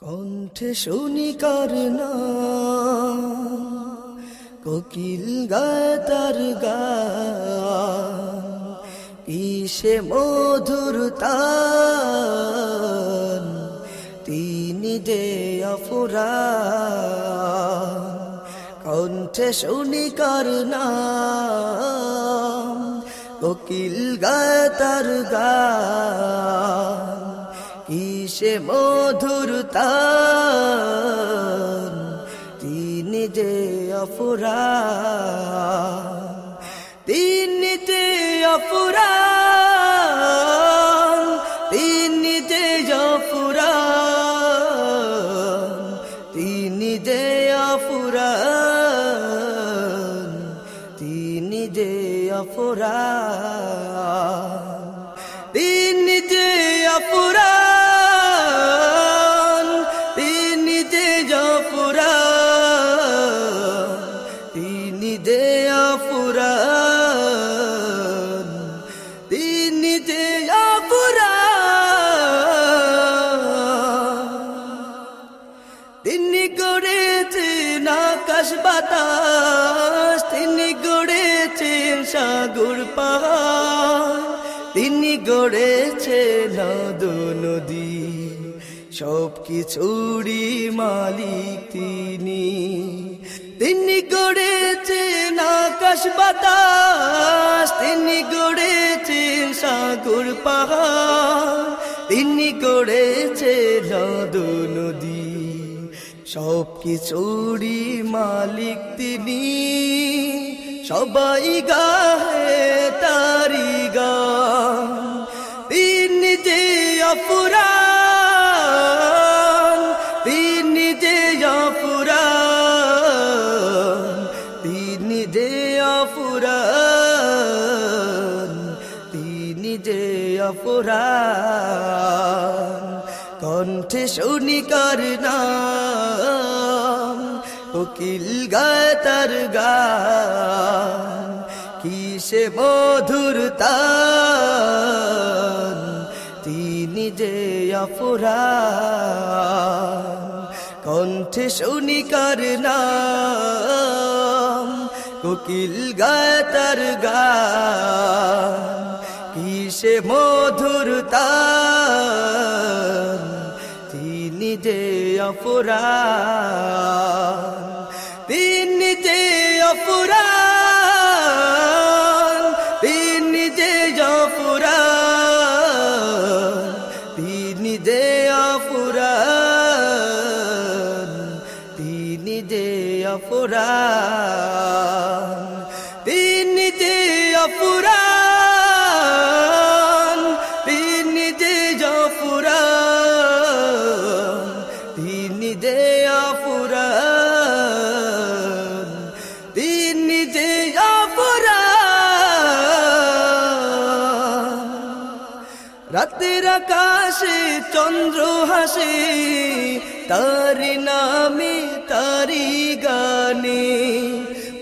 কণ্ঠে শুনি কার কোকিল গায় তার গান মধুর তান, তিনি যে অফুরা। কণ্ঠে শুনি কার কোকিল গায় তার গান কিসে মধুর তান যে অফুরা তিনি যে অফুরা তিনি যে অফুরা তিনি যে অফুরা তিনি যে অফুরা তিনি যে অফুরা যে অফুরা তিনি যে অফুরা তিনি গড়েছেন আকাশ বাতাস, তিনি গড়েছেন সাগর পাহাড়, তিনি গড়েছেন নদ নদী। সব কিছুরই মালিক তিনি। তিনি গড়েছেন আকাশ বাতাস, তিনি গড়েছেন সাগর পাহাড়, তিনি গড়েছেন নদ নদী। সব কিছুরই মালিক তিনি, সবাই গাহে তারি গান। তিনি যে অপুরান যে কণ্ঠে শুনি কার নাম? কোকিল গায় তার গান। কিসে মধুর তান? তিনি যে অপুরান কণ্ঠে শুনি কার নাম? কোকিল গায় তার গান। কিসে মধুর তান যে অপুরান তিনি যে অপুরান তিনি যে অপুরান তিনি যে অপুরান তিনি যে অপুরান তিনি যে অপুরান রাতের আকাশে চন্দ্র হাসে, তারি নামে তারি গানে।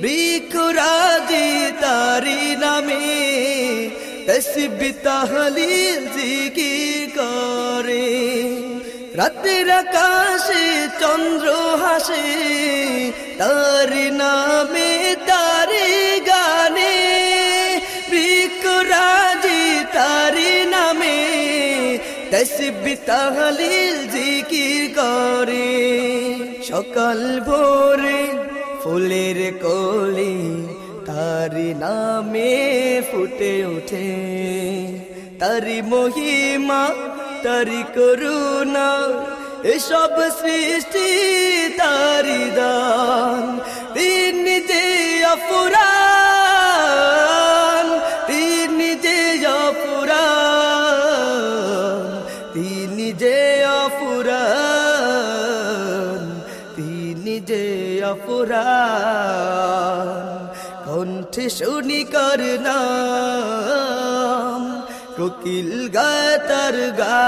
বৃক্ষরাজি তারি নামে তসবি তাহলিল জিকির করে। রাতের আকাশে চন্দ্র হাসে, তারি নামে তারি গানে। তসবি তাহলিল জিকির করে। সকাল ভোরে ফুলের কলি তারি নামে ফুটে ওঠে। তারি মহিমা, তারি করুণা, এসব সৃষ্টি তারি দান। তিনি যে অপুরান অপুরাণ কণ্ঠে শুনি কর কোকিল গাতার গা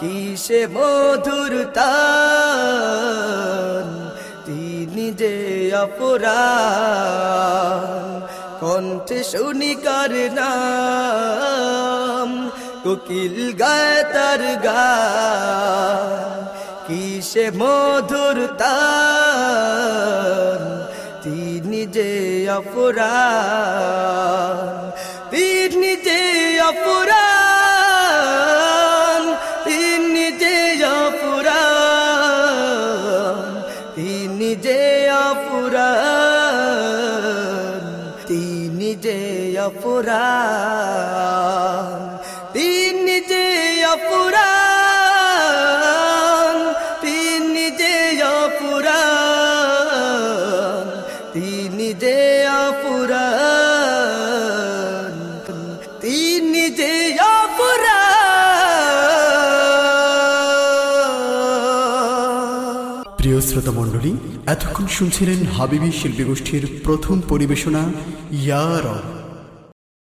কিসে মধুর তিনি যে অপরা কণ্ঠে শুনি কর কোকিল গাতার গা সে মধুর তার তিনি যে অপরাধ তিনি যে অপরাধ তিনি যে অপরাধ তিনি যে অপরাধ তিনি যে অপরাধ প্রিয় শ্রোতা মণ্ডলী এতক্ষণ শুনছিলেন হাবিবি শিল্পী গোষ্ঠীর প্রথম পরিবেশনা ইয়ার